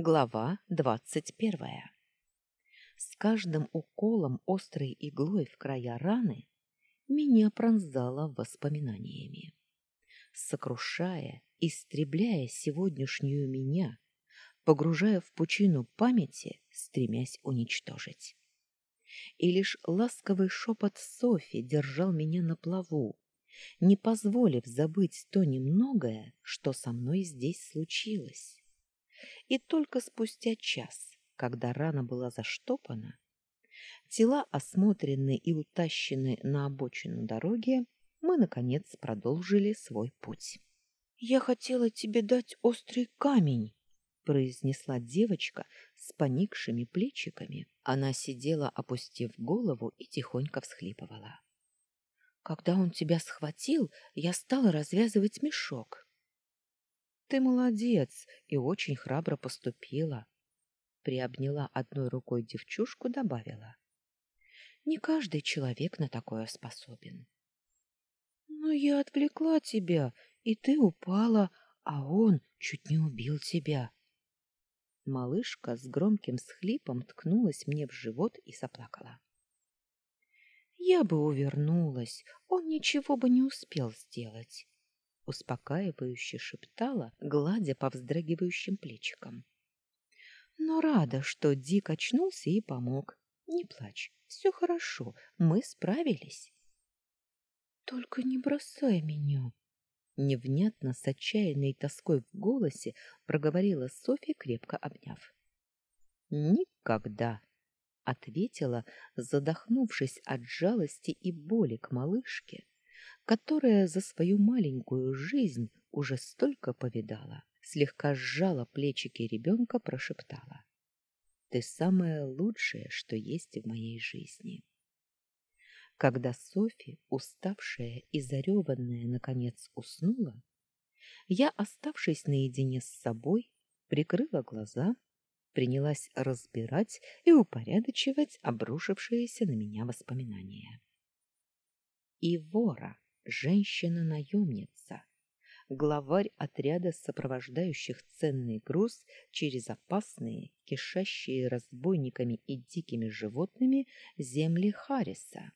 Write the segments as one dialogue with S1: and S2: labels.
S1: Глава двадцать первая. С каждым уколом острой иглой в края раны меня пронзало воспоминаниями. Сокрушая, истребляя сегодняшнюю меня, погружая в пучину памяти, стремясь уничтожить. И лишь ласковый шепот Софи держал меня на плаву, не позволив забыть то немногое, что со мной здесь случилось. И только спустя час, когда рана была заштопана, тела осмотрены и утащены на обочину дороги, мы, наконец, продолжили свой путь. «Я хотела тебе дать острый камень», — произнесла девочка с поникшими плечиками. Она сидела, опустив голову, и тихонько всхлипывала. «Когда он тебя схватил, я стала развязывать мешок. Ты молодец и очень храбро поступила. Приобняла одной рукой девчушку, добавила. Не каждый человек на такое способен. Но я отвлекла тебя, и ты упала, а он чуть не убил тебя. Малышка с громким схлипом ткнулась мне в живот и заплакала. Я бы увернулась, он ничего бы не успел сделать успокаивающе шептала, гладя по вздрагивающим плечикам. Но рада, что Дик очнулся и помог. Не плачь, все хорошо, мы справились. Только не бросай меня. Невнятно, с отчаянной тоской в голосе проговорила Софья, крепко обняв. Никогда, ответила, задохнувшись от жалости и боли к малышке, которая за свою маленькую жизнь уже столько повидала, слегка сжала плечики ребенка, прошептала. «Ты самое лучшее, что есть в моей жизни». Когда Софи, уставшая и зареванная, наконец уснула, я, оставшись наедине с собой, прикрыла глаза, принялась разбирать и упорядочивать обрушившиеся на меня воспоминания. И вора женщина-наемница, главарь отряда сопровождающих ценный груз через опасные, кишащие разбойниками и дикими животными земли Хариса,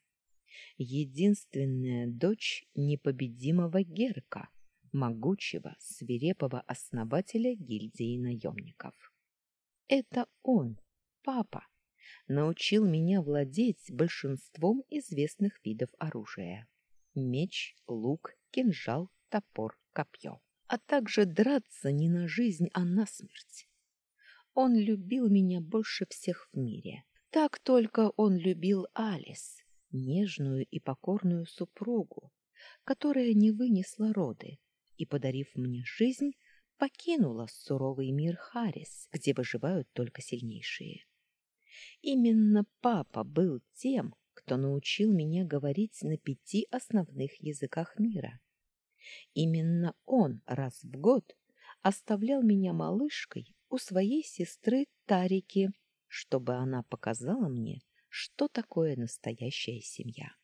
S1: единственная дочь непобедимого Герка, могучего, свирепого основателя гильдии наемников. Это он, папа, научил меня владеть большинством известных видов оружия меч, лук, кинжал, топор, копье, а также драться не на жизнь, а на смерть. Он любил меня больше всех в мире. Так только он любил Алис, нежную и покорную супругу, которая не вынесла роды и, подарив мне жизнь, покинула суровый мир Харис, где выживают только сильнейшие. Именно папа был тем, кто научил меня говорить на пяти основных языках мира. Именно он раз в год оставлял меня малышкой у своей сестры Тарики, чтобы она показала мне, что такое настоящая семья.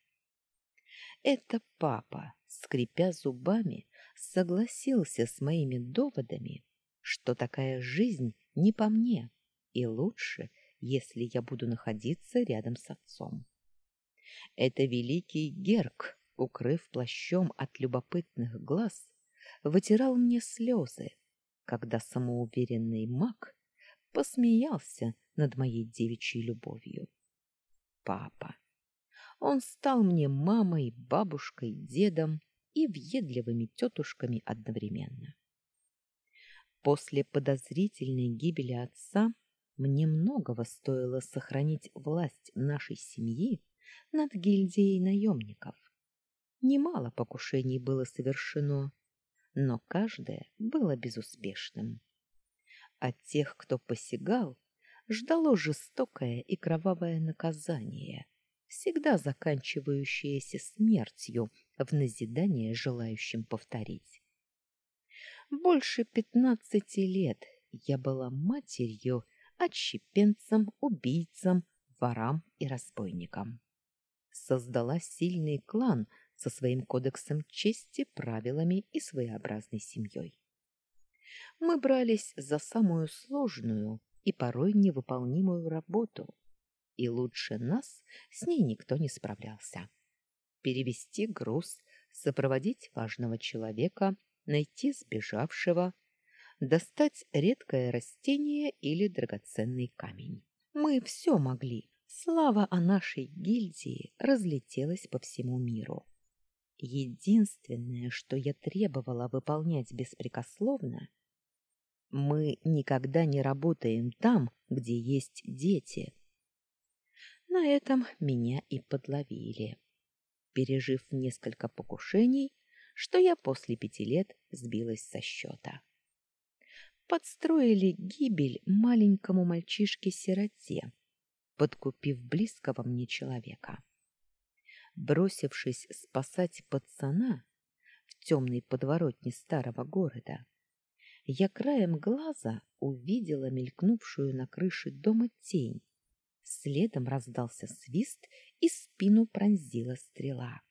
S1: Это папа, скрипя зубами, согласился с моими доводами, что такая жизнь не по мне, и лучше, если я буду находиться рядом с отцом. Это великий Герк, укрыв плащом от любопытных глаз, вытирал мне слезы, когда самоуверенный маг посмеялся над моей девичьей любовью. Папа. Он стал мне мамой, бабушкой, дедом и въедливыми тетушками одновременно. После подозрительной гибели отца мне многого стоило сохранить власть нашей семьи над гильдией наемников. Немало покушений было совершено, но каждое было безуспешным. От тех, кто посягал, ждало жестокое и кровавое наказание, всегда заканчивающееся смертью в назидание желающим повторить. Больше пятнадцати лет я была матерью, отщепенцем, убийцам, ворам и разбойникам создала сильный клан со своим кодексом чести, правилами и своеобразной семьей. Мы брались за самую сложную и порой невыполнимую работу, и лучше нас с ней никто не справлялся. Перевести груз, сопроводить важного человека, найти сбежавшего, достать редкое растение или драгоценный камень. Мы все могли. Слава о нашей гильдии разлетелась по всему миру. Единственное, что я требовала выполнять беспрекословно, мы никогда не работаем там, где есть дети. На этом меня и подловили. Пережив несколько покушений, что я после пяти лет сбилась со счета. Подстроили гибель маленькому мальчишке-сироте, подкупив близкого мне человека. Бросившись спасать пацана в темной подворотне старого города, я краем глаза увидела мелькнувшую на крыше дома тень. Следом раздался свист, и спину пронзила стрела.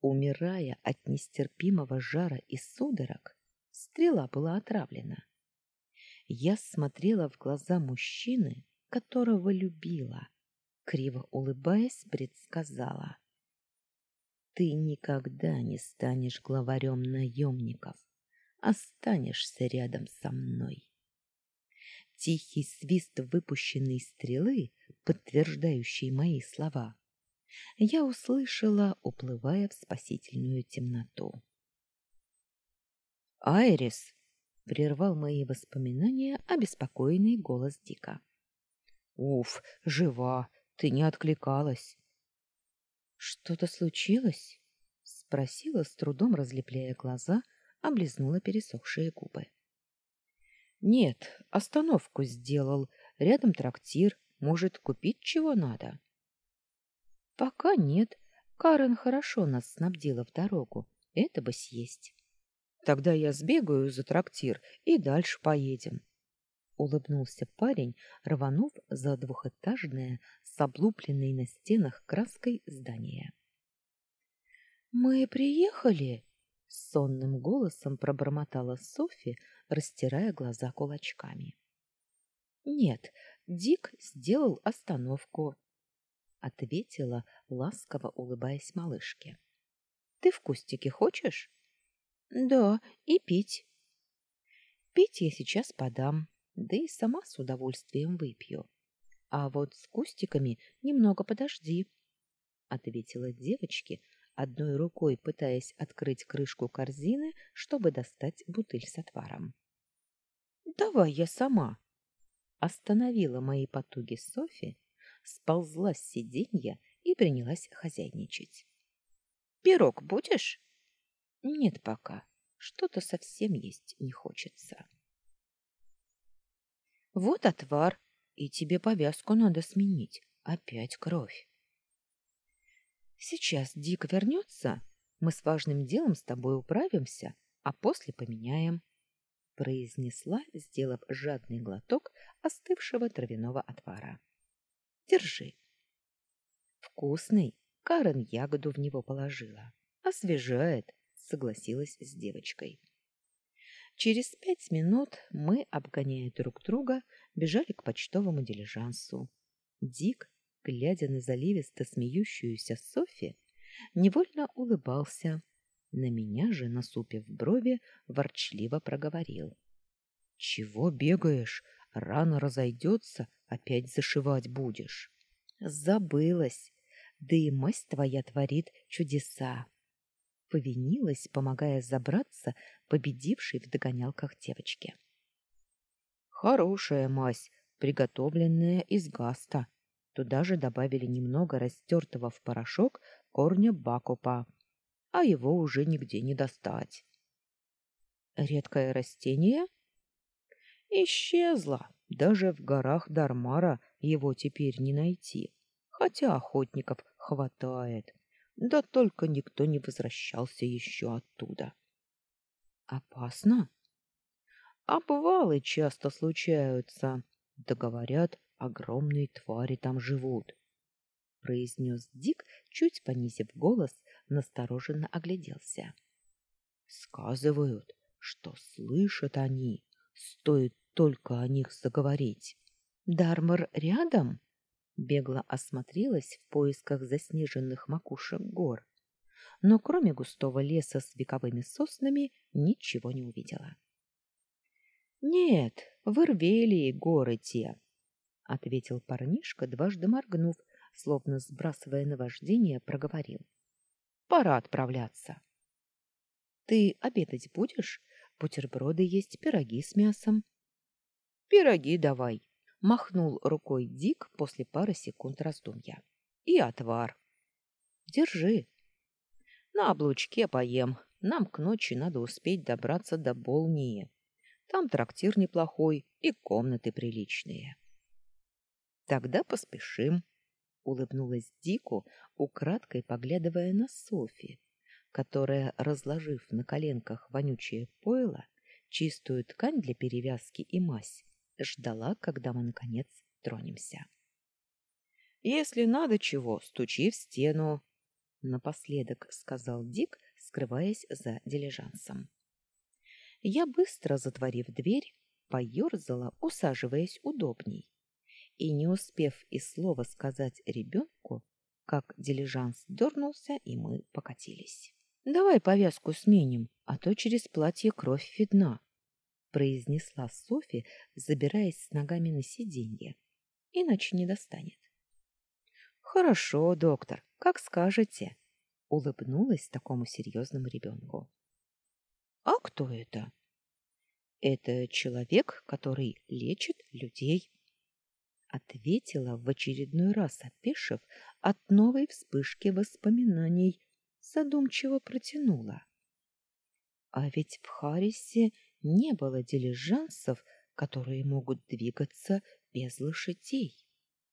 S1: Умирая от нестерпимого жара и судорог, стрела была отравлена. Я смотрела в глаза мужчины, которого любила, криво улыбаясь, предсказала. Ты никогда не станешь главарем наемников останешься рядом со мной. Тихий свист выпущенной стрелы, подтверждающий мои слова, я услышала, уплывая в спасительную темноту. «Айрис!» — прервал мои воспоминания обеспокоенный голос Дика. «Уф, жива! Ты не откликалась!» «Что-то случилось?» — спросила, с трудом разлепляя глаза — облизнула пересохшие губы. Нет, остановку сделал. Рядом трактир, может, купить чего надо. Пока нет. Карен хорошо нас снабдила в дорогу. Это бы съесть. Тогда я сбегаю за трактир и дальше поедем. Улыбнулся парень, рванув за двухэтажное с облупленной на стенах краской здание. Мы приехали, сонным голосом пробормотала Софи, растирая глаза кулачками. Нет, Дик сделал остановку, ответила, ласково улыбаясь малышке. Ты в кустике хочешь? Да, и пить. Пить я сейчас подам, да и сама с удовольствием выпью. А вот с кустиками немного подожди, ответила девочке, одной рукой пытаясь открыть крышку корзины, чтобы достать бутыль с отваром. «Давай я сама!» Остановила мои потуги Софи, сползла с сиденья и принялась хозяйничать. «Пирог будешь?» «Нет пока. Что-то совсем есть не хочется». «Вот отвар, и тебе повязку надо сменить. Опять кровь». Сейчас Дик вернется, мы с важным делом с тобой управимся, а после поменяем, произнесла, сделав жадный глоток остывшего травяного отвара. Держи. Вкусный. Карен ягоду в него положила. Освежает, согласилась с девочкой. Через пять минут мы, обгоняя друг друга, бежали к почтовому дилижансу. Дик глядя на заливисто смеющуюся Софи, невольно улыбался. На меня же, насупив брови, ворчливо проговорил. — Чего бегаешь? Рано разойдется, опять зашивать будешь. — Забылась. Да и мать твоя творит чудеса. Повинилась, помогая забраться победившей в догонялках девочке. — Хорошая мазь, приготовленная из гаста, Туда же добавили немного растертого в порошок корня бакупа, а его уже нигде не достать. Редкое растение? Исчезло. Даже в горах Дармара его теперь не найти, хотя охотников хватает. Да только никто не возвращался еще оттуда. Опасно? Обвалы часто случаются, да говорят, огромные твари там живут, — произнес Дик, чуть понизив голос, настороженно огляделся. — Сказывают, что слышат они, стоит только о них заговорить. Дармор рядом? Бегло осмотрелась в поисках заснеженных макушек гор, но кроме густого леса с вековыми соснами ничего не увидела. Нет, в Ирвелии горы те, ответил парнишка, дважды моргнув, словно сбрасывая наваждение, проговорил. Пора отправляться. Ты обедать будешь? Бутерброды есть, пироги с мясом. Пироги давай, махнул рукой Дик после пары секунд раздумья. И отвар. Держи. На облучке поем. Нам к ночи надо успеть добраться до Болнии. Там трактир неплохой и комнаты приличные. Тогда поспешим, улыбнулась Дику, украдкой поглядывая на Софи, которая, разложив на коленках вонючее пойло, чистую ткань для перевязки и мазь, ждала, когда мы наконец тронемся. Если надо чего, стучи в стену, напоследок сказал Дик, скрываясь за дилижансом. Я быстро затворив дверь, поерзала, усаживаясь удобней и, не успев и слова сказать ребенку, как дилижанс дернулся, и мы покатились. «Давай повязку сменим, а то через платье кровь видна», произнесла Софи, забираясь с ногами на сиденье. «Иначе не достанет». «Хорошо, доктор, как скажете», улыбнулась такому серьезному ребенку. «А кто это?» «Это человек, который лечит людей», ответила в очередной раз, опешив от новой вспышки воспоминаний, задумчиво протянула. А ведь в Харисе не было дилижансов, которые могут двигаться без лошадей.